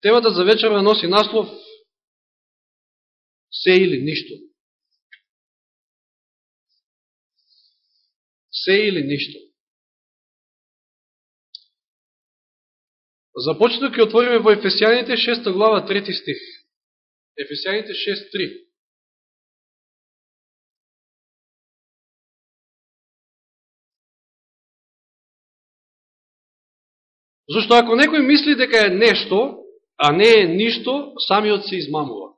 Темата за вечера носи наслов Се или ништо. Се или ништо. Започнато ќе отвориме во Ефесијаните 6 глава 3 стих. Ефесијаните 6.3. Зошто ако некој мисли дека е нешто, а не е ништо, самиот се измамува.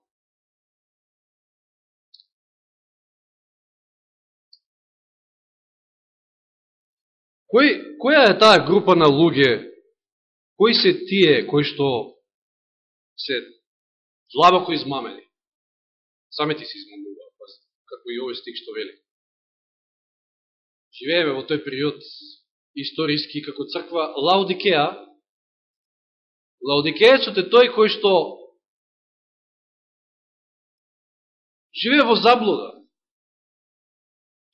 Кој, која е таа група на луѓе, кои се тие кои што се длабоко измамени? Самите се измамува, како и овој стик што вели. Живееме во тој период историски како црква Лаудикеа. Лаодикејецот е тој кој што живее во заблуда.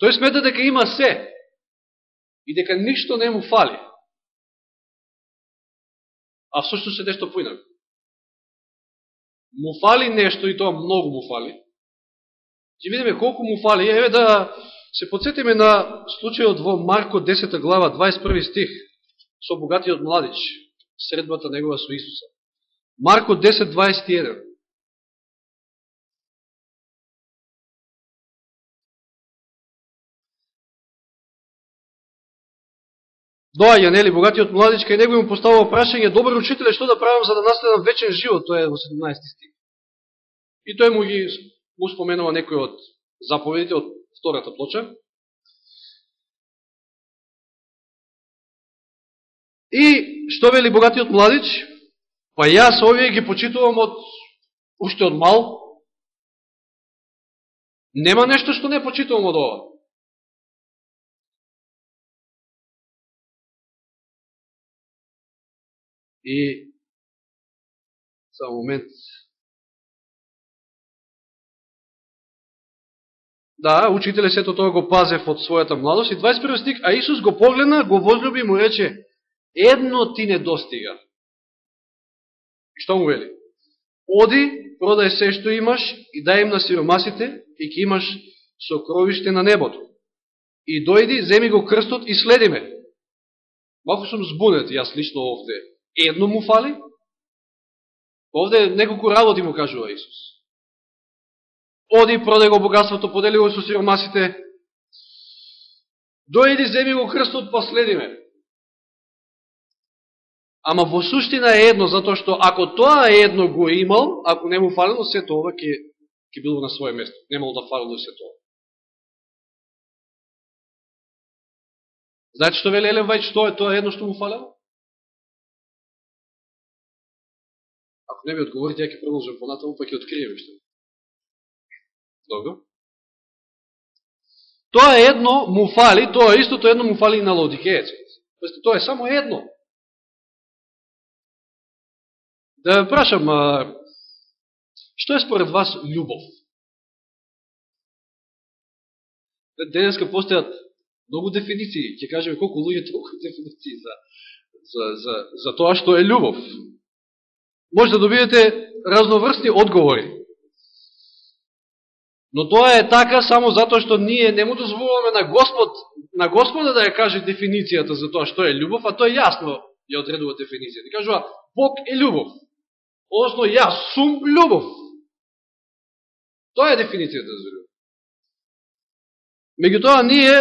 Тој смета дека има се и дека ништо не му фали. А всушност се нешто поинако. Му фали нешто и тоа многу му фали. Ќе видиме колку му фали. Еве да се подсетиме на случајот во Марко 10 глава 21 стих со богатиот младич, средбата негова со Исуса. Марко 10.21 доаѓа, нели, богатиот младичка и него му поставува прашање, добар учителе, што да правам за да наследам вечен живот, тоа е во 17 стих. И тој му ги му споменува некој од заповедите од втората плоча. И што вели богатиот младич? Па јас овие ги почитувам од уште од мал. Нема нешто што не почитувам од ова. И само момент. Да, учителе сето тоа го пазев од својата младост. И 21 стик, а Исус го погледна, го возлюби и му рече, едно ти не достига. И што му вели? Оди, продај се што имаш и дај им на сиромасите и ќе имаш сокровиште на небото. И дојди, земи го крстот и следи ме. Малко сум збунет, јас лично овде Едно му фали? Овде неколку работи му кажува Исус. Оди, продај го богатството, подели го со сиромасите. Дојди, земи го крстот, па последи ме. Ама во суштина е едно, затоа што ако тоа едно го имал, ако не му фалило, се тоа ќе, ќе било на своје место. Немало да фалило се тоа. Знаете што вели Елен Вајч, што е тоа едно што му фалило? не ми одговорите, ја ќе продолжам понатаму, па ќе откриеме што. Добро? Тоа едно му фали, тоа истото едно му фали и на Лаодикеецот. Тоа е само едно. Да прашам, а, што е според вас љубов? Денеска постојат многу дефиниции. Ќе кажеме колку луѓе толку дефиниции за, за, за, за тоа што е љубов може да добиете разноврсни одговори. Но тоа е така само затоа што ние не му дозволуваме на Господ, на Господа да ја каже дефиницијата за тоа што е љубов, а тој јасно ја одредува дефиницијата. И кажува, Бог е љубов. Односно, јас сум љубов. Тоа е дефиницијата за љубов. Меѓутоа, ние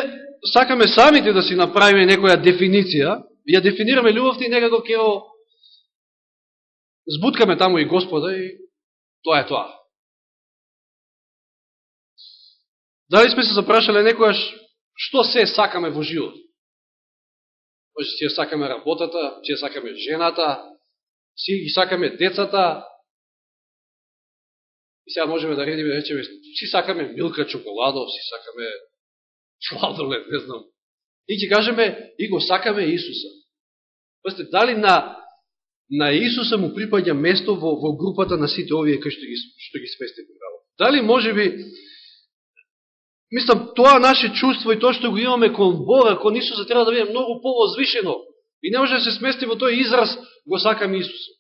сакаме самите да си направиме некоја дефиниција, ја дефинираме љубовта и некако ќе збуткаме таму и Господа и тоа е тоа. Дали сме се запрашале некојаш што се сакаме во живот? Може ќе сакаме работата, ќе сакаме жената, си ги сакаме децата, и сега можеме да редиме, речеме, си сакаме милка чоколадо, си сакаме сладолет, не знам. И ќе кажеме, и го сакаме Исуса. Пасте, дали на на Исуса му припаѓа место во, во групата на сите овие кои што ги, што ги свестим Дали може би, мислам, тоа наше чувство и тоа што го имаме кон Бога, кон Исуса, треба да биде многу повозвишено. И не може да се смести во тој израз, го сакам Исуса.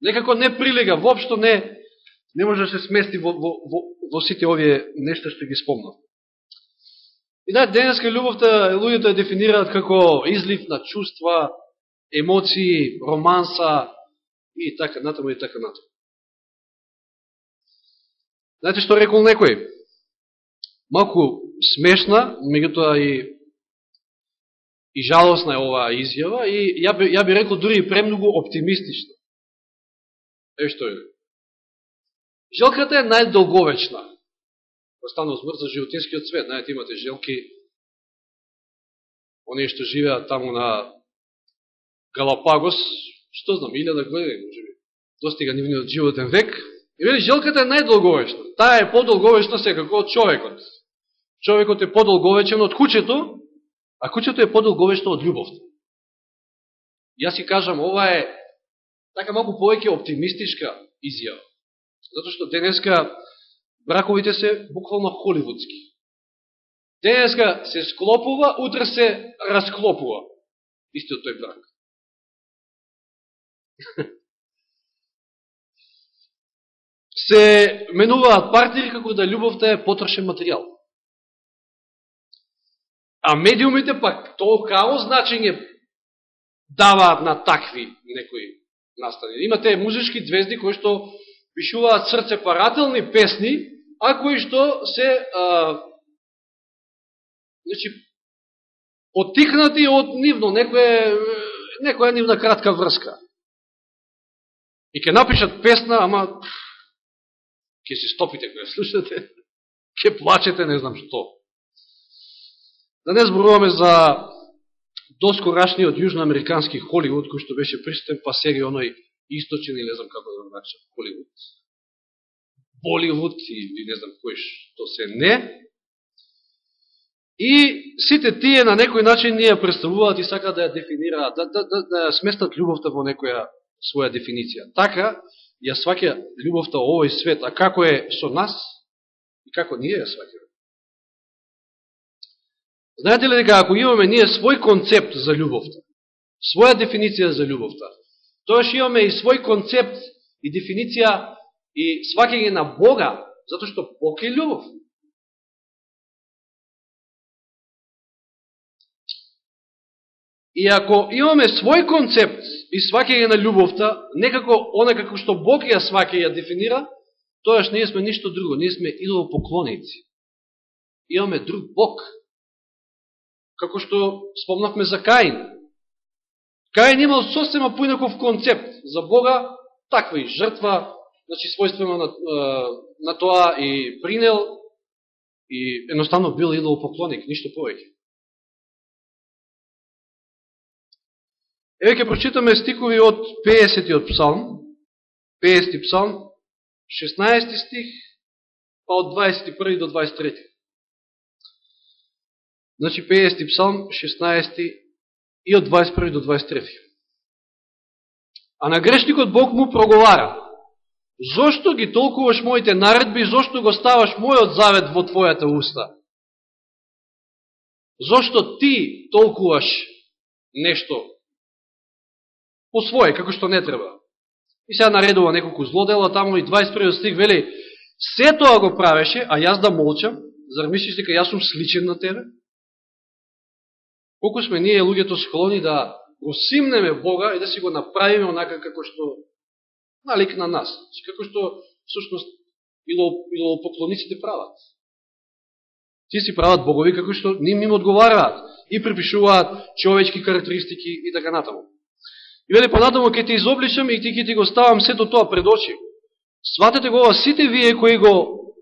Некако не прилега, воопшто не, не може да се смести во, во, во, во сите овие нешта што ги спомнав. И да, денеска љубовта луѓето ја дефинираат како излив на чувства, емоции, романса и така натаму и така натаму. Знаете што рекол некој? Малку смешна, меѓутоа и и жалосна е оваа изјава и ја би, ја би рекол дури и премногу оптимистична. Е што е? Желката е најдолговечна. Да Остану смрт за животинскиот свет. Знаете, имате желки, оние што живеат таму на Галапагос, што знам, илјада години, може би, достига нивниот животен век. И вели, желката е најдолговечна. Таа е подолговечна секако од човекот. Човекот е подолговечен од кучето, а кучето е подолговечно од љубовта. Јас си кажам, ова е така малку повеќе оптимистичка изјава. Затоа што денеска браковите се буквално холивудски. Денеска се склопува, утре се расклопува. Истиот тој брак. се менуваат партнери како да љубовта е потрошен материјал. А медиумите пак толкао значење даваат на такви некои настани. Имате музички звезди кои што пишуваат срцепарателни песни, а кои што се а, значи, потикнати од нивно, некоја, некоја нивна кратка врска. И ќе напишат песна, ама ќе се стопите кога слушате, ќе плачете, не знам што. Да не зборуваме за доскорашниот јужноамерикански Холивуд, кој што беше присутен, па сега оној источен или не знам како да го Холивуд. Боливуд или не знам кој што се не. И сите тие на некој начин ние представуваат и сакаат да ја дефинираат, да, да, да, да сместат љубовта во некоја своја дефиниција. Така, ја сваќа љубовта во овој свет, а како е со нас и како ние ја сваќаме. Знаете ли дека ако имаме ние свој концепт за љубовта, своја дефиниција за љубовта, тоаш имаме и свој концепт и дефиниција и сваќање на Бога, затоа што Бог е љубов. И ако имаме свој концепт и сваќање на љубовта, некако она како што Бог ја сваќа и ја дефинира, тоаш ние сме ништо друго, ние сме идолопоклоници. Имаме друг Бог. Како што спомнавме за Каин. Каин имал сосема поинаков концепт за Бога, таква и жртва, значи својствено на, на тоа и принел, и едноставно бил идолопоклоник, ништо повеќе. Еве ќе прочитаме стикови од 50 псалм, 50 псалм, 16 стих, па од 21 до 23. Значи 50 псалм, 16 и од 21 до 23. А на грешникот Бог му проговара. Зошто ги толкуваш моите наредби, зошто го ставаш мојот завет во твојата уста? Зошто ти толкуваш нешто по своје, како што не треба. И сега наредува неколку злодела, таму и 21 стих вели, се тоа го правеше, а јас да молчам, зар мислиш дека јас сум сличен на тебе? Колку сме ние луѓето склони да го симнеме Бога и да си го направиме онака како што налик на нас, како што всушност ило прават. Ти си прават богови како што ним им одговараат и припишуваат човечки карактеристики и така натаму. И вели па понатаму ќе те изобличам и ти ќе ти го ставам сето тоа пред очи. Сватете го ова сите вие кои го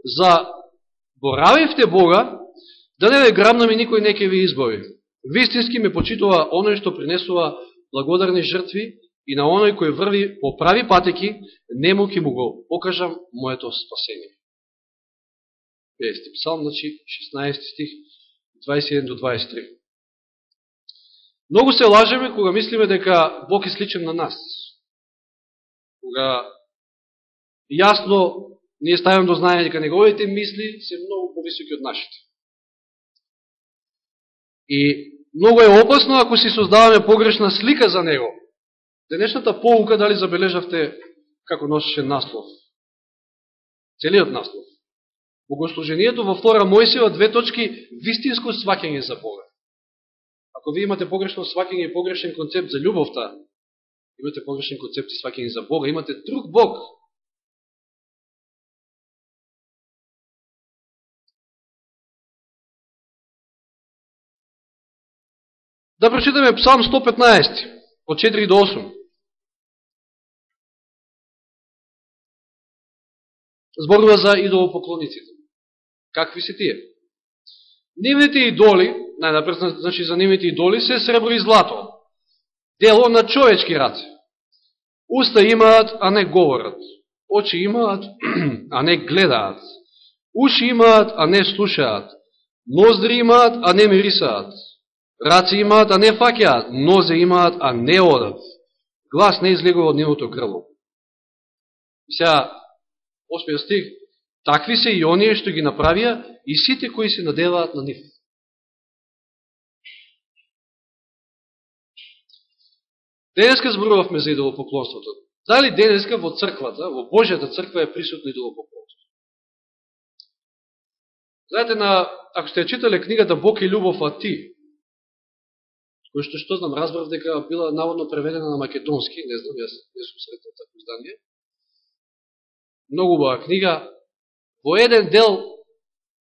заборавивте Бога, да не ве грабнаме никој не ќе ви избави. Вистински ме почитува оној што принесува благодарни жртви и на оној кој врви по прави патеки, нему ќе му го покажам моето спасение. 50 псалм, значи 16 стих, 21 до 23. Многу се лажеме кога мислиме дека Бог е сличен на нас. Кога јасно ние ставам до знаење дека неговите мисли се многу повисоки од нашите. И многу е опасно ако си создаваме погрешна слика за него. Денешната поука, дали забележавте како носеше наслов. Целиот наслов. Богослужението во Флора Мојсева две точки вистинско свакење за Бога. Ако ви имате погрешно свакење и погрешен концепт за љубовта, имате погрешен концепт и свакење за Бога, имате друг Бог. Да прочитаме Псалм 115, од 4 до 8. Зборува за идолопоклониците. Какви се тие? Нивните идоли, најнапред, значи за нивните идоли, се сребро и злато. Дело на човечки раце. Уста имаат, а не говорат. Очи имаат, а не гледаат. Уши имаат, а не слушаат. Ноздри имаат, а не мирисаат. Раце имаат, а не факеат. Нозе имаат, а не одат. Глас не излегува од нивото грло. Сега, 8 стих, такви се и оние што ги направија и сите кои се надеваат на нив. Денеска зборувавме за идолопоклонството. Дали денеска во црквата, во Божјата црква е присутно идолопоклонство? Знаете, на, ако сте читале книгата Бог и љубов, а ти, кој што што знам, разбрав дека била наводно преведена на македонски, не знам, јас не сум сретен такво издание. Многу убава книга. Во еден дел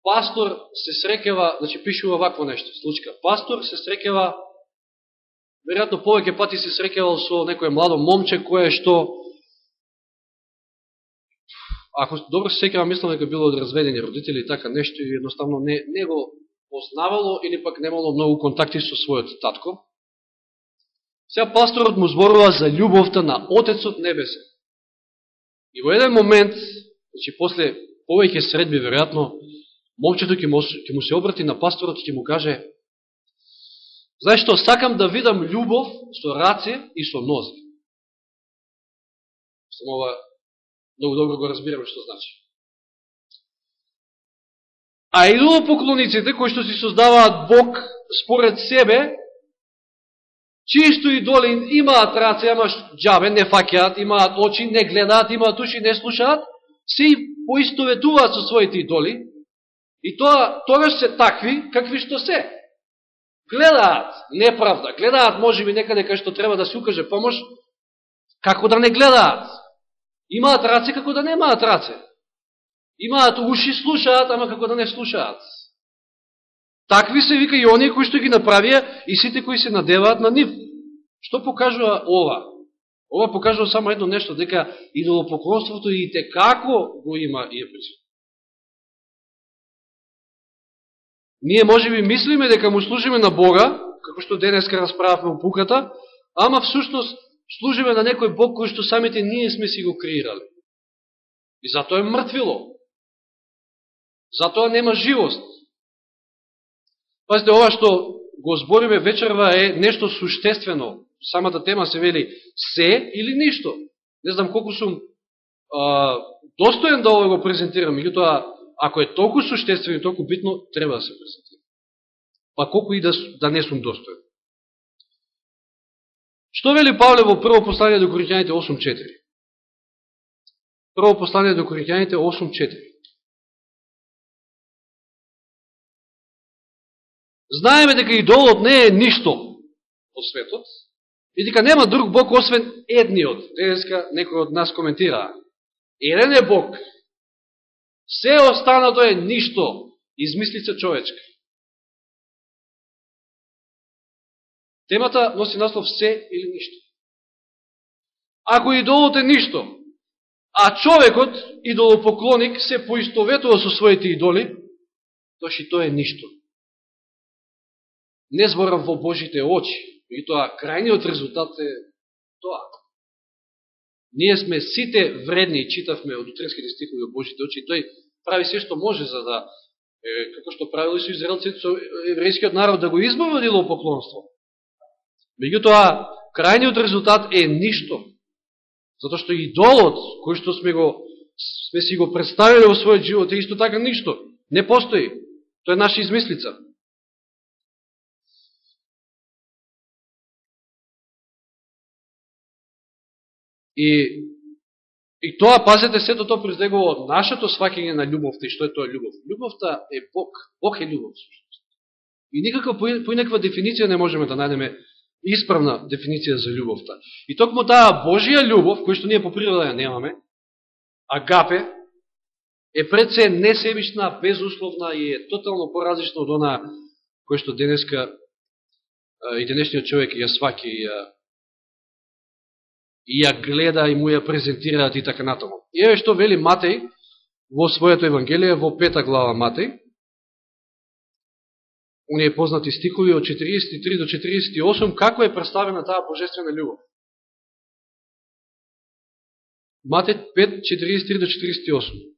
пастор се срекева, значи пишува вакво нешто, случка. Пастор се срекева, веројатно повеќе пати се срекевал со некој младо момче, кое што, ако добро се секава, мислам дека било од разведени родители и така нешто, и едноставно не, не го познавало или пак немало многу контакти со својот татко. Сега пасторот му зборува за љубовта на Отецот Небесен. И во еден момент, значи после повеќе средби, веројатно, момчето ќе му, ќе му се обрати на пасторот и ќе му каже Знаеш што, сакам да видам љубов со раце и со нозе. Само ова многу добро го разбираме што значи. А идолопоклониците, кои што си создаваат Бог според себе, чисто идоли имаат раце, ама джабе, не факеат, имаат очи, не гледаат, имаат уши, не слушаат, се и поистоветуваат со своите идоли, и тоа, тогаш се такви, какви што се. Гледаат неправда, гледаат, може би, некаде да кај што треба да се укаже помош, како да не гледаат. Имаат раце, како да немаат раце. Имаат уши, слушаат, ама како да не слушаат. Такви се вика и оние кои што ги направија и сите кои се надеваат на нив. Што покажува ова? Ова покажува само едно нешто, дека идолопоклонството и те како го има и е присутно. Ние може би мислиме дека му служиме на Бога, како што денеска расправавме пуката, ама всушност служиме на некој Бог кој што самите ние сме си го креирали. И затоа е мртвило. Затоа нема живост. Пазите, ова што го збориме вечерва е нешто суштествено. Самата тема се вели се или ништо. Не знам колку сум а, достоен да ова го презентирам, меѓутоа, ако е толку суштествено и толку битно, треба да се презентира. Па колку и да, да не сум достоен. Што вели Павле во прво послание до Коринќаните 8.4? Прво послание до Коринќаните 8.4. Знаеме дека идолот не е ништо во светот, и дека нема друг Бог освен едниот. Денеска некој од нас коментира. Еден е Бог. Се останато е ништо, измислица човечка. Темата носи наслов се или ништо. Ако идолот е ништо, а човекот, идолопоклоник, се поистоветува со своите идоли, тоши тоа е ништо не зборам во Божите очи, и тоа крајниот резултат е тоа. Ние сме сите вредни, читавме од утренските стихови во Божите очи, и тој прави се што може за да, е, како што правили со израелците, со еврејскиот народ, да го избави од идолопоклонство. Меѓутоа, крајниот резултат е ништо. Затоа што идолот, кој што сме, го, сме си го представили во својот живот, е исто така ништо. Не постои. Тоа е наша измислица. И И тоа, пазете, сето тоа произлегува од нашето свакење на љубовта и што е тоа љубов. Љубовта е Бог. Бог е љубов. И никаква поинаква дефиниција не можеме да најдеме исправна дефиниција за љубовта. И токму таа Божија љубов, која што ние по природа ја немаме, агапе, е пред се несебична, безусловна и е тотално поразлична од она која што денеска и денешниот човек ја сваки и ја, и ја гледа и му ја презентираат и така натаму. И еве што вели Матеј во својето Евангелие, во пета глава Матеј, оние познати стикови од 43 до 48, како е представена таа божествена љубов. Матеј 5, 43 до 48.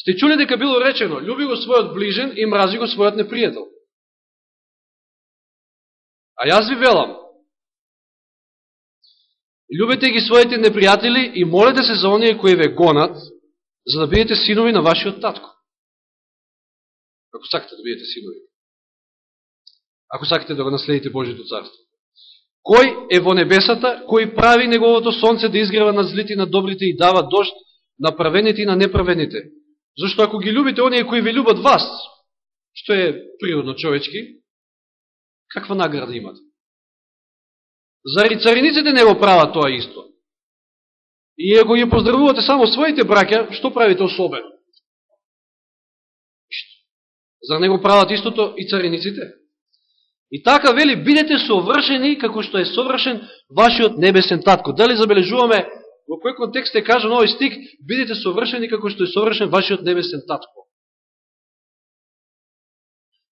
Сте чули дека било речено, љуби го својот ближен и мрази го својот непријател. А јас ви велам, Любете ги своите непријатели и молете се за оние кои ве гонат, за да бидете синови на вашиот татко. Ако сакате да бидете синови. Ако сакате да го наследите Божието царство. Кој е во небесата, кој прави неговото сонце да изгрева на злите и на добрите и дава дожд на правените и на неправените. Зашто ако ги любите оние кои ви любат вас, што е природно човечки, каква награда имате? Зари цариниците не го прават тоа исто. И ако ги поздравувате само своите браќа, што правите особено? За не го прават истото и цариниците? И така вели, бидете совршени како што е совршен вашиот небесен татко. Дали забележуваме во кој контекст е кажан овој стик, бидете совршени како што е совршен вашиот небесен татко.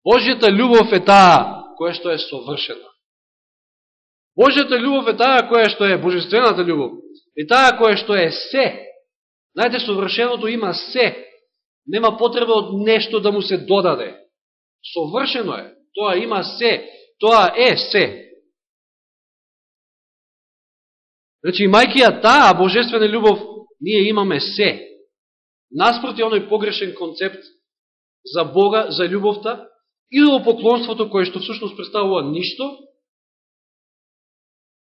Божјата љубов е таа која што е совршена. Божјата љубов е таа која што е божествената љубов. И таа која што е се. Знаете, совршеното има се. Нема потреба од нешто да му се додаде. Совршено е. Тоа има се. Тоа е се. Значи, имајки ја таа божествена љубов, ние имаме се. Наспроти оној погрешен концепт за Бога, за љубовта, идолопоклонството кое што всушност представува ништо,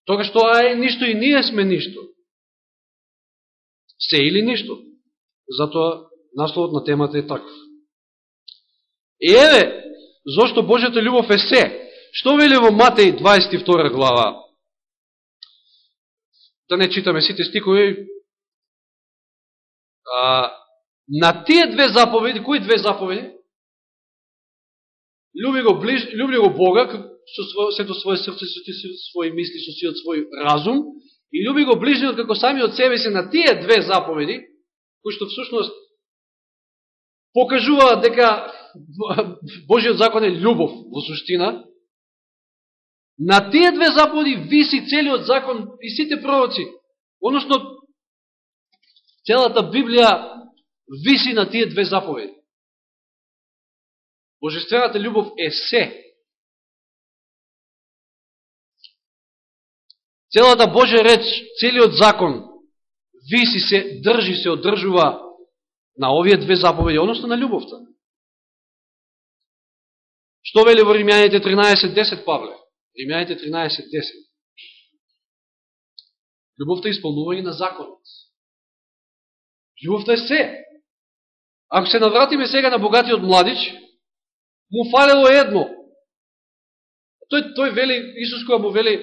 Тогаш тоа е ништо и ние сме ништо. Се или ништо. Затоа насловот на темата е таков. И еве, зашто Божјата љубов е се. Што вели во Матеј 22 глава? Да не читаме сите стикови. А, на тие две заповеди, кои две заповеди? Люби го, ближ, люби го Бога со свој, сето своје срце, со своји мисли, со сиот свој разум, и люби го ближниот како сами од себе се на тие две заповеди, кои што всушност покажуваат дека Божиот закон е љубов во суштина, на тие две заповеди виси целиот закон и сите пророци. Односно, целата Библија виси на тие две заповеди. Божествената љубов е се. Целата Божја реч, целиот закон, виси се, држи се, одржува на овие две заповеди, односно на љубовта. Што вели во Римјаните 13.10, Павле? Римјаните 13.10. Љубовта е исполнување на законот. Љубовта е се. Ако се навратиме сега на богатиот младич, му фалело едно. Тој, тој вели, Исус која му вели,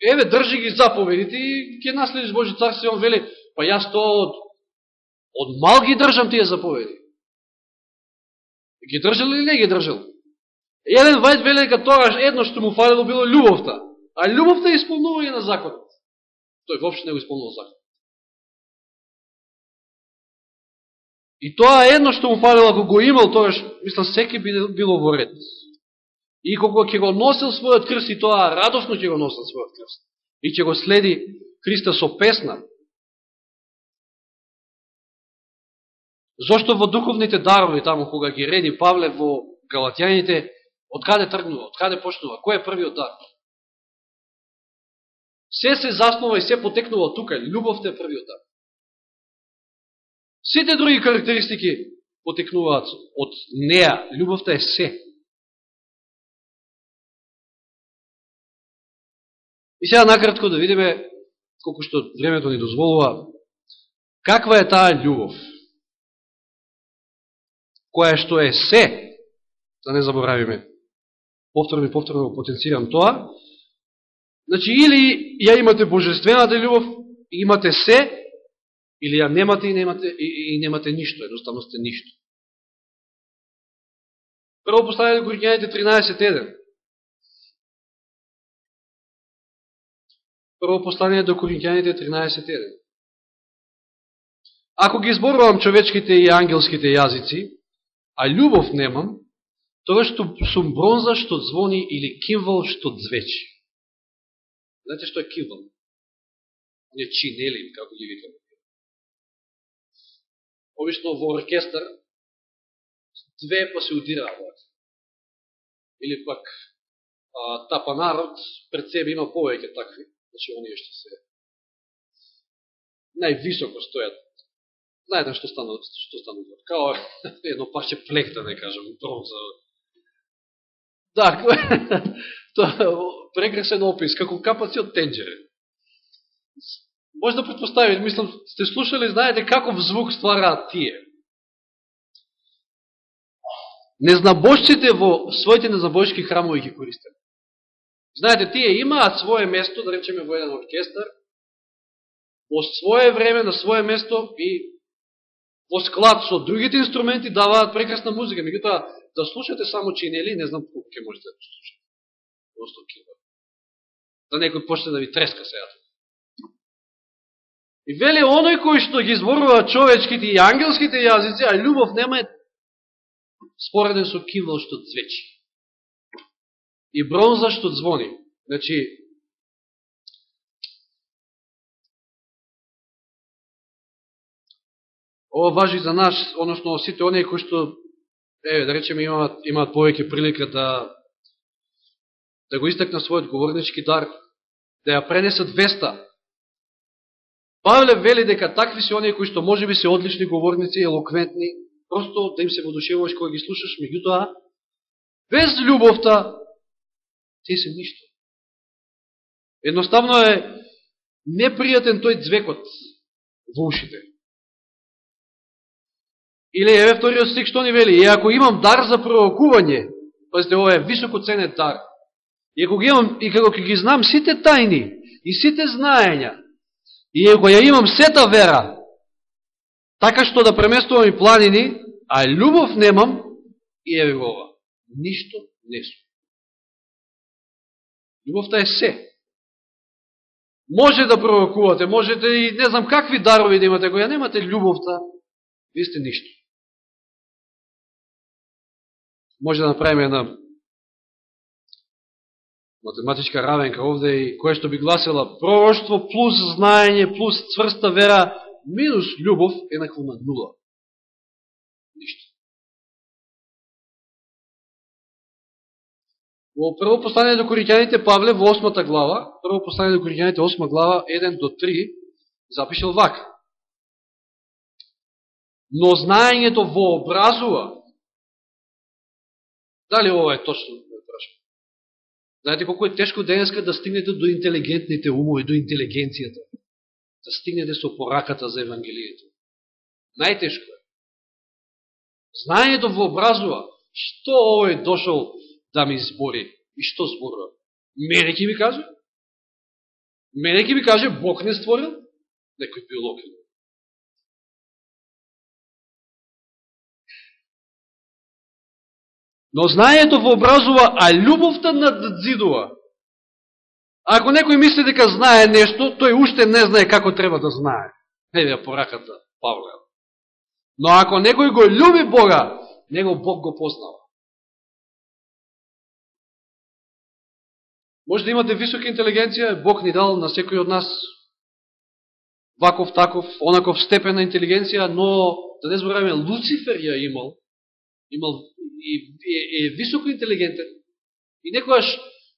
еве, држи ги заповедите и ќе наследиш Божи царство, он вели, па јас тоа од, од мал ги држам тие заповеди. Ги држал или не ги држал? Еден вајд вели дека тоа едно што му фалило било љубовта, а љубовта е исполнување на законот. Тој вопшто не го исполнувал законот. И тоа едно што му фалило, ако го имал, тогаш, мислам, секи било во ред. И кога ќе го носил својот крст, и тоа радосно ќе го носил својот крст, и ќе го следи Христа со песна, Зошто во духовните дарови, таму кога ги реди Павле во Галатјаните, од каде тргнува, од каде почнува, кој е првиот дар? Се се заснова и се потекнува тука, љубовта е првиот дар. Сите други карактеристики потекнуваат од неа, љубовта е се. И сега накратко да видиме, колко што времето ни дозволува, Каква е таа љубов? Која што е се, да не заборавиме, повторно и повторно го потенцирам тоа, значи или ја имате божествената љубов, имате се, или ја немате и немате, и, и немате ништо, едноставно сте ништо. Прво поставили Коринјаните 13.1. Прво послание до Коринќаните 13.1. Ако ги изборувам човечките и ангелските јазици, а љубов немам, тоа што сум бронза што звони или кимвал што звечи. Знаете што е кимвал? Не чинели, како ги викам. Обично во оркестар две па се удираат. Или пак а, тапанарот пред себе има повеќе такви значи оние што се највисоко стојат. Знаете што станува што станува као едно паще плек, не кажам, бронза. Да, тоа прекрасен опис, како капаци од тенџере. Може да предпоставите, мислам, сте слушали, знаете каков звук ствараат тие. Незнабожците во своите незнабожки храмови ги користат. Знаете, тие имаат свое место, да речеме во еден оркестар, во свое време, на свое место и во склад со другите инструменти даваат прекрасна музика. Меѓутоа, да слушате само чинели, не знам колко ќе можете да слушате. Просто кива. Да некој почне да ви треска сега. И вели оној кој што ги зборува човечките и ангелските јазици, а љубов нема е спореден со кивал што цвечи и бронза што звони. Значи, ова важи за нас, односно сите оние кои што, е, да речеме, имаат, имаат повеќе прилика да да го истакна својот говорнички дар, да ја пренесат веста. Павле вели дека такви се оние кои што може би се одлични говорници, елоквентни, просто да им се водушевуваш кога ги слушаш, меѓутоа, без љубовта те се ништо. Едноставно е непријатен тој звекот во ушите. Или еве вториот стик што ни вели, и ако имам дар за пророкување, пазите, ова е високо ценет дар, и ако ги имам, и како ги знам сите тајни, и сите знаења, и ако ја имам сета вера, така што да преместувам и планини, а љубов немам, и еве го ова, ништо не сум. Љубовта е се. Може да пророкувате, можете и не знам какви дарови да имате, ако ја немате љубовта, ви сте ништо. Може да направиме една математичка равенка овде и кое што би гласила пророќство плюс знаење плюс цврста вера минус љубов еднакво на нула. Ништо. Во прво послание до Коринјаните Павле во 8 глава, прво послание до Коринјаните 8 глава 1 до 3 запишал вака. Но знаењето вообразува. Дали ова е точно? Да Знаете колко е тешко денеска да стигнете до интелигентните умови, до интелигенцијата. Да стигнете со пораката за Евангелието. Најтешко е. Знаењето вообразува. Што овој дошол да ми збори. И што зборува? Мене ќе ми каже? Мене ќе ми каже, Бог не створил? Некој биолог. Но знаењето вообразува, а љубовта надзидува. Ако некој мисли дека знае нешто, тој уште не знае како треба да знае. Еве пораката Павле. Но ако некој го љуби Бога, него Бог го познава. Може да имате висока интелигенција, Бог ни дал на секој од нас ваков, таков, онаков степен на интелигенција, но да не збораме, Луцифер ја имал, имал и, е, е високо интелигентен. И некојаш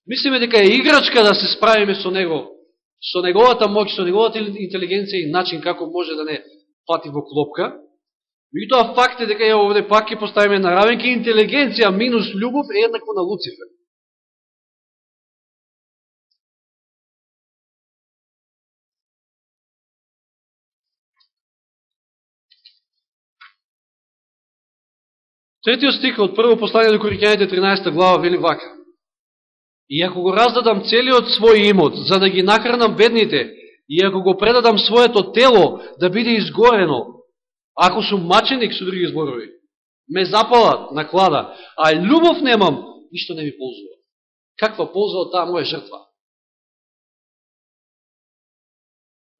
мислиме дека е играчка да се справиме со него, со неговата моќ, со неговата интелигенција и начин како може да не пати во клопка. Меѓутоа факт е дека ја овде пак ќе поставиме на равенки интелигенција минус љубов е еднакво на Луцифер. Третиот стих од прво послание до Коринјаните 13 глава вели вака. И ако го раздадам целиот свој имот, за да ги накранам бедните, и ако го предадам своето тело да биде изгорено, ако сум маченик со други зборови, ме запалат на клада, а љубов немам, ништо не ми ползува. Каква полза од таа моја жртва?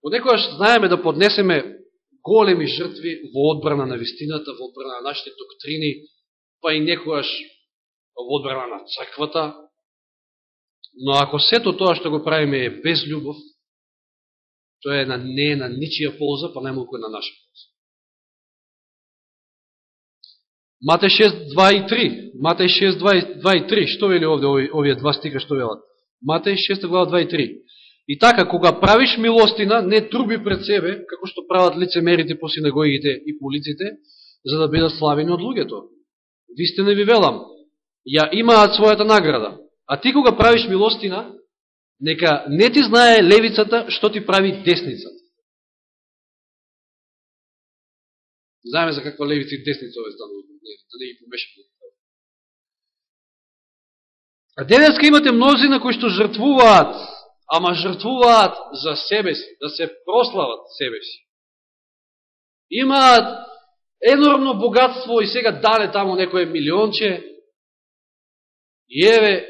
Понекојаш знаеме да поднесеме големи жртви во одбрана на вистината, во одбрана на нашите доктрини, па и некојаш во одбрана на црквата. Но ако сето тоа што го правиме е без љубов, тоа е на, не е на ничија полза, па најмалко е на наша полза. Матеј 6, 2 и 3. Матеј 6, 2, и 3. Што вели овде овие два стика што велат? Матеј 6 глава 2 и 3. И така, кога правиш милостина, не труби пред себе, како што прават лицемерите по синагогите и по улиците, за да бидат славени од луѓето. Вистина ви велам, ја имаат својата награда. А ти кога правиш милостина, нека не ти знае левицата што ти прави десницата. Знаеме за каква левица и десница ове станува, да не ги помешаме. А денеска имате мнозина кои што жртвуваат, ама жртвуваат за себе си, да се прослават себе си. Имаат енормно богатство и сега дале тамо некој милионче и еве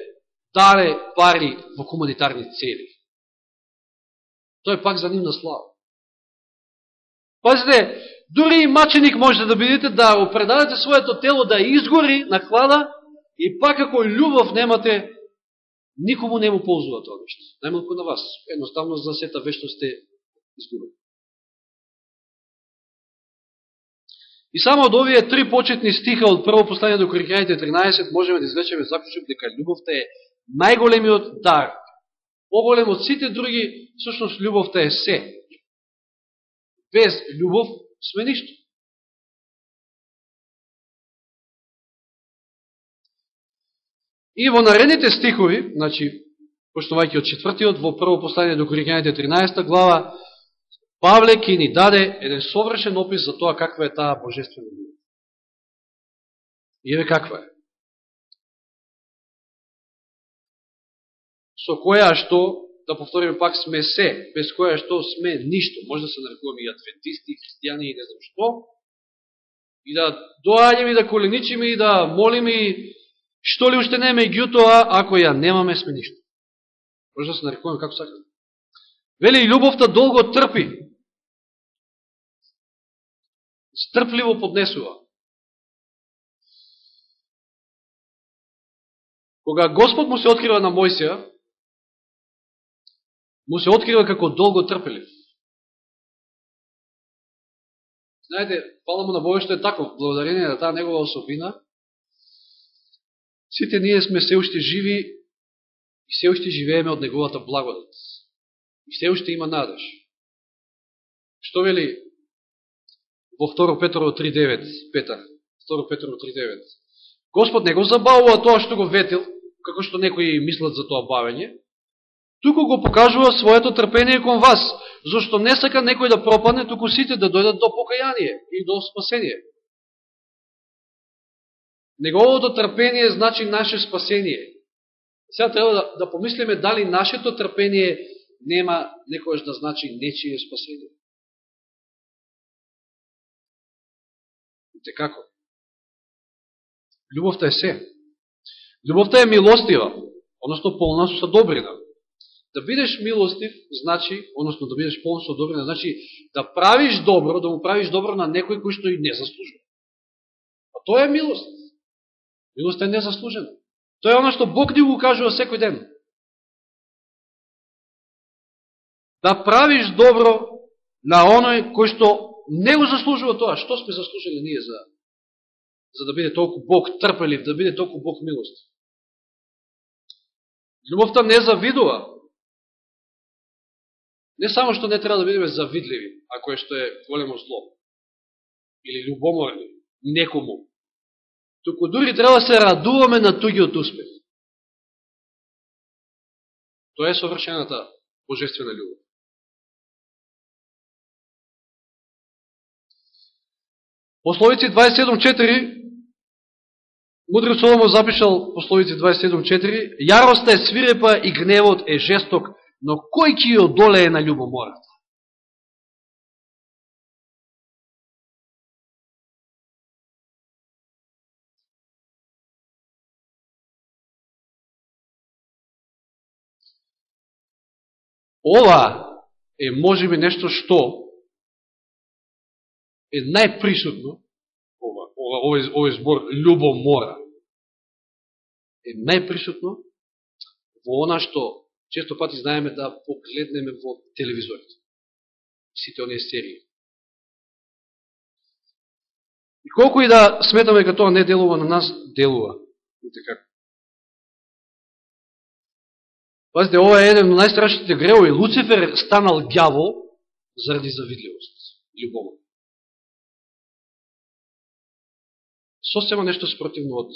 дале пари во хуманитарни цели. Тој пак за нивна слава. Пазите, дури и маченик можете да бидете да опредадете предадете своето тело да изгори на хлада и пак ако љубов немате, никому не му ползува тоа нешто. Најмалку на вас. Едноставно за сета вечно сте изгубени. И само од овие три почетни стиха од прво послание до Коринјаните 13 можеме да извлечеме заклучок дека љубовта е најголемиот дар. Поголем од сите други, всушност љубовта е се. Без љубов сме ништо. И во наредните стихови, значи, поштовајќи од четвртиот, во прво послание до Коринјаните 13 глава, Павле ки ни даде еден совршен опис за тоа каква е таа божествена љубов. И еве каква е. Со која што, да повториме пак, сме се, без која што сме ништо. Може да се нарекуваме и адвентисти, и христијани, и не знам што. И да доаѓаме и да коленичиме и да молиме и што ли уште не ме гјутоа, ако ја немаме сме ништо. Може да се нарекуваме како сакаме. Вели, љубовта долго трпи, стрпливо поднесува. Кога Господ му се открива на Мојсија, му се открива како долго трпелив. Знаете, пала му на Бога што е таков благодарение на таа негова особина, сите ние сме се уште живи и се уште живееме од неговата благодат. И се уште има надеж. Што вели во 2 Петро 3.9, Петар, 2 Петро 3.9. Господ не го забавува тоа што го ветил, како што некои мислат за тоа бавење, туку го покажува своето трпение кон вас, зашто не сака некој да пропадне, туку сите да дојдат до покаяние и до спасение. Неговото трпение значи наше спасение. Сега треба да, да помислиме дали нашето трпение нема некојаш да значи нечие спасение. Те како? Любовта е се. Любовта е милостива, односно полна со добрина. Да бидеш милостив, значи, односно да бидеш полна со добрина, значи да правиш добро, да му правиш добро на некој кој што и не заслужува. А тоа е милост. Милост е незаслужена. Тоа е оно што Бог ни го кажува секој ден. Да правиш добро на оној кој што не го заслужува тоа. Што сме заслужили ние за, за да биде толку Бог трпелив, да биде толку Бог милост? Любовта не завидува. Не само што не треба да бидеме завидливи, ако е што е големо зло, или любоморни, некому, туку дури треба да се радуваме на тугиот успех. Тоа е совршената божествена любов. Пословици 27.4 Мудрец Соломо запишал пословици 27.4 Јароста е свирепа и гневот е жесток, но кој ќе ја одолее на љубомората? Ова е можеби нешто што е најприсутно, ова, ова, овој, овој збор љубомора, е најприсутно во она што често пати знаеме да погледнеме во телевизорите. Сите оние серии. И колку и да сметаме дека тоа не делува на нас, делува. Видите како. Пазите, ова е еден од најстрашните греови. Луцифер станал гјавол заради завидливост, љубома. Сосема нешто спротивно од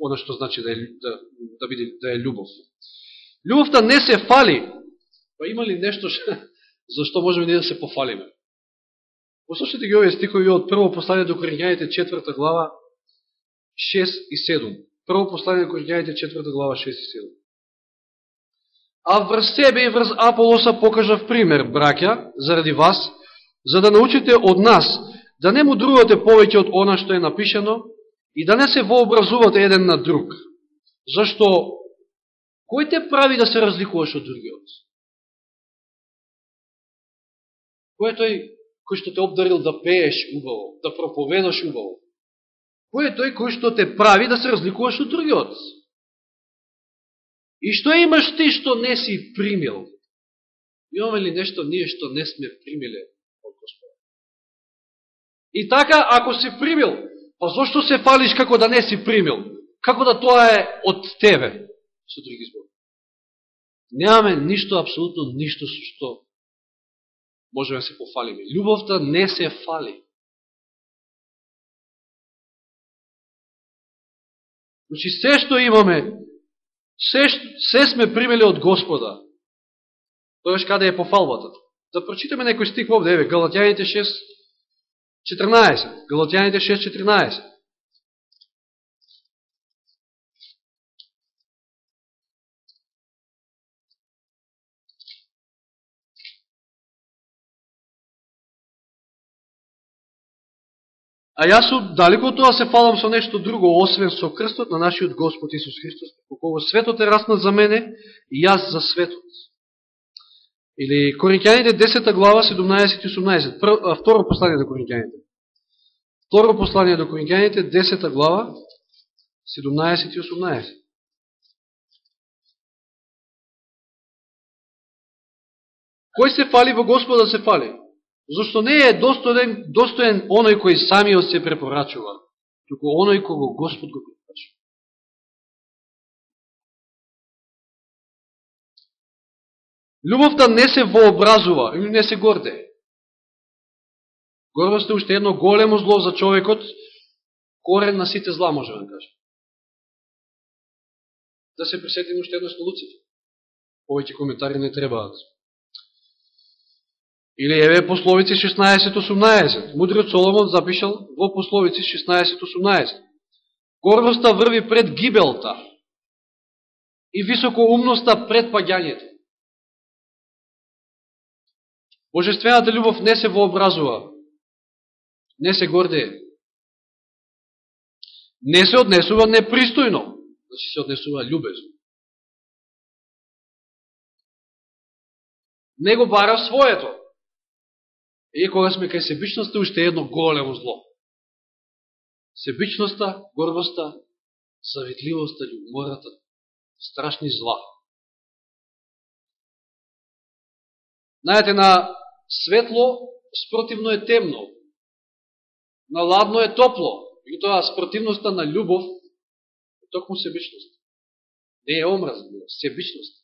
она што значи да, е, да, да, биде, да е любов. Любовта не се фали. Па има ли нешто ш... за што можеме ние да се пофалиме? Послушайте ги овие стихови од прво послание до Коринјаните, четврта глава, 6 и 7. Прво послание до Коринјаните, четврта глава, 6 и 7. А врз себе и врз Аполоса покажав пример, браќа, заради вас, за да научите од нас да не мудрувате повеќе од она што е напишано и да не се вообразувате еден на друг. Зашто кој те прави да се разликуваш од другиот? Кој е тој кој што те обдарил да пееш убаво, да проповедаш убаво? Кој е тој кој што те прави да се разликуваш од другиот? И што имаш ти што не си примил? Имаме ли нешто ние што не сме примиле од Господа? И така, ако си примил, па зашто се фалиш како да не си примил? Како да тоа е од тебе? Со други збори. Немаме ништо, абсолютно ништо со што можеме да се пофалиме. Любовта не се фали. Значи, се што имаме, Се, се сме примели од Господа. Тоеш каде е пофалбата. Да прочитаме некој стих овде, еве, Галатјаните 6.14. Галатјаните 6.14. А јас далеко од тоа се фалам со нешто друго, освен со крстот на нашиот Господ Исус Христос, по кого светот е раснат за мене и јас за светот. Или Коринќаните 10 глава 17 и 18, второ послание до Коринќаните. Второ послание до Коринќаните 10 глава 17 и 18. Кој се фали во Господа се фали? Зошто не е достоен, достоен оној кој самиот се препорачува, туку оној кого Господ го препорачува. Любовта не се вообразува, или не се горде. Гордост е уште едно големо зло за човекот, корен на сите зла, може да кажа. Да се присетим уште едно со Луците. Повеќе коментари не требаат. Да Или еве пословици 16.18. Мудриот Соломон запишал во пословици 16.18. Гордоста врви пред гибелта и високоумноста пред паѓањето. Божествената љубов не се вообразува, не се гордее, не се однесува непристојно, значи се однесува љубезно. Него бара своето. И кога сме кај себичноста, уште едно големо зло. Себичноста, горбоста, заветливоста, љубомората, страшни зла. Знаете, на светло спротивно е темно, на ладно е топло, и тоа спротивноста на љубов е токму себичност. Не е омраз, себичност.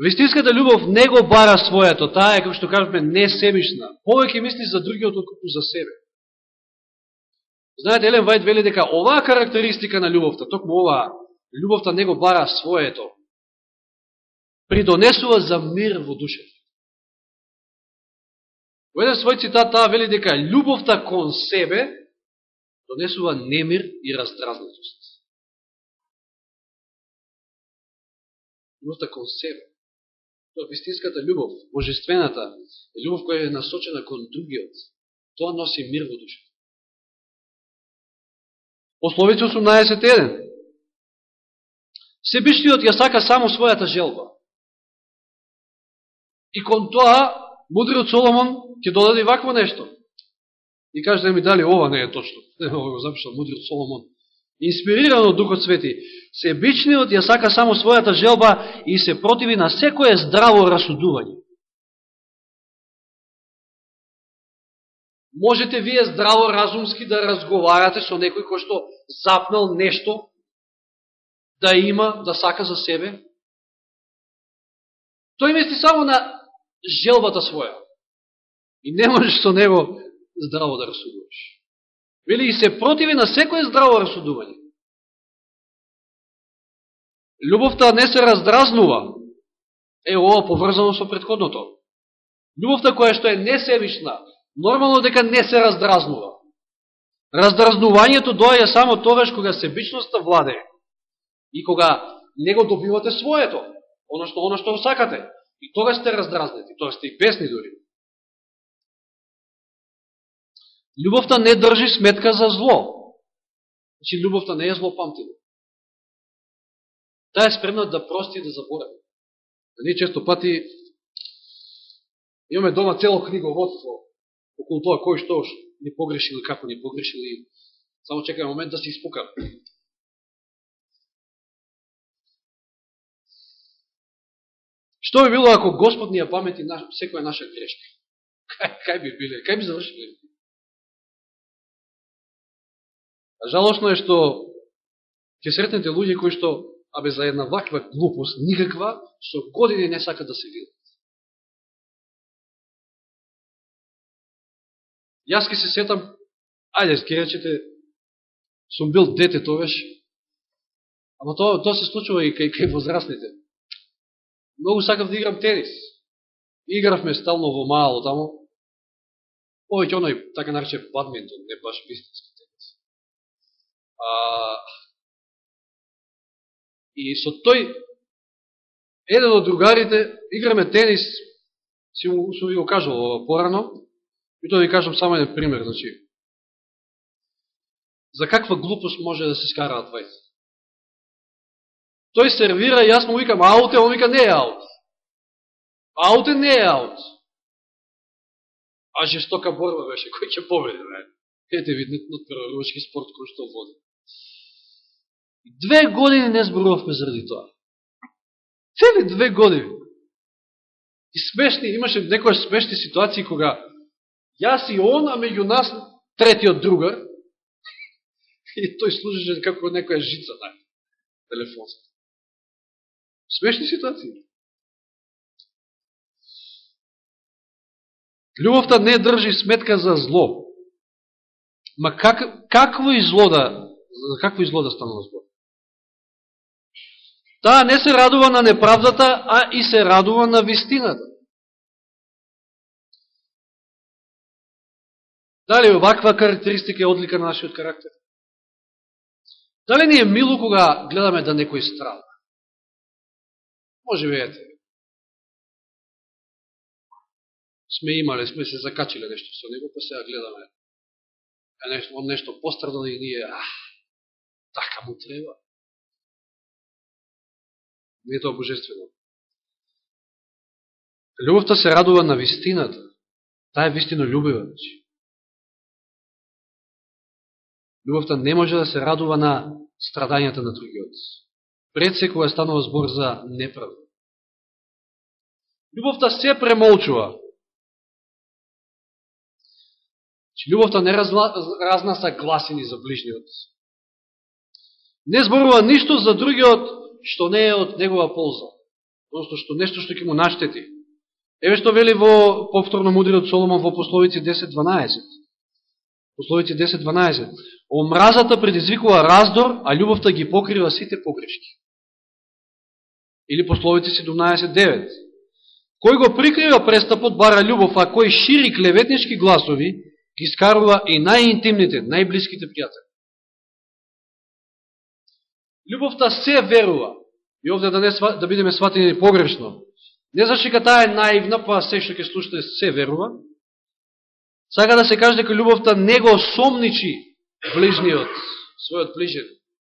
Вистинската љубов не го бара своето, таа е, како што кажеме, не себишна. Повеќе мисли за другиот отколку за себе. Знаете, Елен Вајд вели дека оваа карактеристика на љубовта, токму оваа, љубовта не го бара своето, придонесува за мир во душата. Во еден свој цитат таа вели дека љубовта кон себе донесува немир и раздразнатост. Љубовта кон себе. Тоа вистинската љубов, божествената, љубов која е насочена кон другиот, тоа носи мир во душата. Пословица 18.1 Себишниот ја сака само својата желба. И кон тоа, мудриот Соломон ќе додаде вакво нешто. И каже да ми дали ова не е точно. Ова го запишал мудриот Соломон. Инспириран од Духот Свети, себичниот ја сака само својата желба и се противи на секое здраво расудување. Можете вие здраво разумски да разговарате со некој кој што запнал нешто да има, да сака за себе. Тој мисли само на желбата своја. И не можеш со него здраво да расудуваш. Вели и се противи на секое здраво расудување. Любовта не се раздразнува. Е, ова поврзано со предходното. Любовта која што е несебична, нормално дека не се раздразнува. Раздразнувањето доаѓа само тогаш кога себичноста владе и кога него добивате своето, оно што, оно што сакате. И тогаш сте раздразнети, Тоа сте и бесни дори. Любовта не држи сметка за зло. Значи, любовта не е злопамтива. Таа е спремна да прости и да заборави. А ние често пати имаме дома цело книговодство околу тоа кој што не погрешил и како не погрешил и само чекаме момент да се испука. Што би било ако Господ ни ја памети на, секоја наша грешка? Кај, кај би биле? Кај би завршиле? Жалошно е што ќе сретнете луѓе кои што, абе за една ваква глупост, никаква, со години не сакат да се видат. Јас ке се сетам, ајде, ке речете, сум бил дете тогаш, ама тоа, тоа се случува и кај, кај возрастните. Многу сакав да играм тенис. Игравме стално во мало тамо. Повеќе оној, така нарече, бадминтон, не баш вистински. А, и со тој, еден од другарите, играме тенис, си му, ви го кажал порано, И тоа ви кажам само еден пример, значи. За каква глупост може да се скараат двајца? Да тој сервира и јас му викам аут, он вика не е аут. Аут е не е аут. А жестока борба беше, кој ќе победи, не? Ете на прворучки спорт кој што води. Две години не зборувавме заради тоа. Цели две години. И смешни, имаше некоја смешни ситуации кога Јас и он, а меѓу нас третиот другар. И тој служеше како некоја жица на телефонска. Смешни ситуации. Любовта не држи сметка за зло. Ма как, какво изло да, за какво изло да станува збор? Таа не се радува на неправдата, а и се радува на вистината. Дали ваква карактеристика е одлика на нашиот карактер? Дали ни е мило кога гледаме да некој страда? Може би ете. Сме имале, сме се закачиле нешто со него, па сега гледаме. Е нешто, он нешто пострадал и ние, ах, така му треба. Не е тоа божествено. Любовта се радува на вистината. Таа е вистино љубива. Значи. Любовта не може да се радува на страдањата на другиот. Пред се кога станува збор за неправда. Любовта се премолчува. Значи, Че любовта не разла, разнаса гласини за ближниот. Не зборува ништо за другиот што не е од негова полза. Просто што нешто што ќе му наштети. Еве што вели во повторно мудриот Соломон во пословици 10.12. Пословици 10.12. Омразата предизвикува раздор, а љубовта ги покрива сите погрешки. Или пословици 17.9. Кој го прикрива престапот бара љубов, а кој шири клеветнички гласови ги скарува и најинтимните, најблиските пријатели. Любовта се верува. И овде да, не, да бидеме сватени погрешно. Не зашто ка таа е наивна, па се што ќе слушате се верува. Сака да се каже дека любовта не го сомничи ближниот, својот ближен.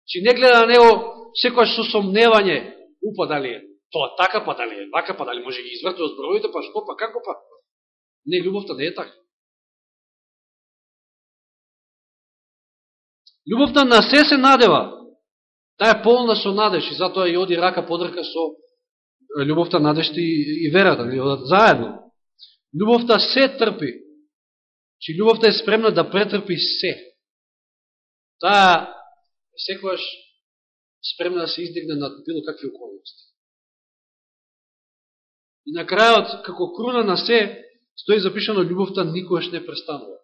Чи не гледа на него секојаш со сомневање, упа дали е тоа така, па дали е вака, па дали може да ги изврти од зборовите, па што, па како, па. Не, любовта не е така. Любовта на се се надева. Таа е полна со надеж и затоа и оди рака под рака со љубовта, надежта и, и верата, одат заедно. Љубовта се трпи. Чи љубовта е спремна да претрпи се. Таа е секојаш спремна да се издигне над било какви околности. И на крајот, како круна на се, стои запишано љубовта никогаш не престанува.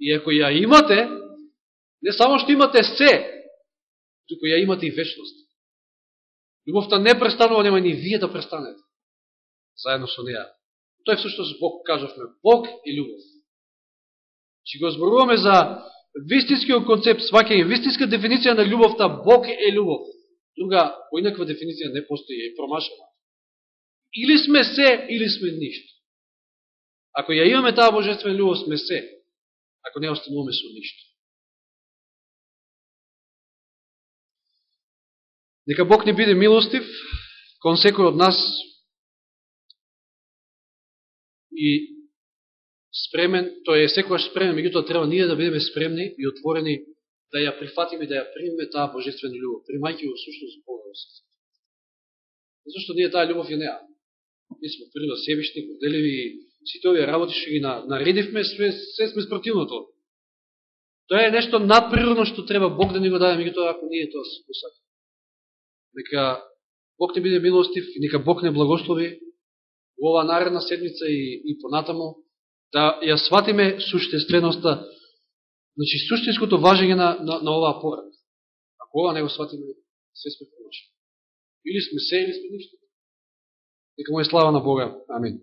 И ако ја имате, не само што имате се, туку ја имате и вечност. Любовта не престанува, нема ни вие да престанете. Заедно со неја. Тој всушност Бог кажавме. Бог и любов. Че го зборуваме за вистинскиот концепт, сваќање, вистинска дефиниција на љубовта, Бог е любов. Друга, поинаква дефиниција не постои, е промашена. Или сме се, или сме ништо. Ако ја имаме таа божествена љубов, сме се. Ако не остануваме со ништо. Нека Бог не биде милостив кон секој од нас и спремен, тој е секојаш спремен, меѓутоа треба ние да бидеме спремни и отворени да ја прифатиме, да ја примеме таа божествена љубов, примајќи во сушност Бога во срцето. Зашто ние таа љубов ја неа. Ние сме природа себишни, горделиви и сите овие работи што ги наредивме, све, се сме спротивното. Тоа е нешто надприродно што треба Бог да ни го даде, меѓутоа ако ние тоа се посакаме. Нека Бог не биде милостив и нека Бог не благослови во оваа наредна седмица и, и понатаму да ја сватиме суштественоста, значи суштинското важење на, на, на оваа порад. Ако ова не го сватиме, се сме промашени. Или сме се, или сме ништо. Нека му е слава на Бога. Амин.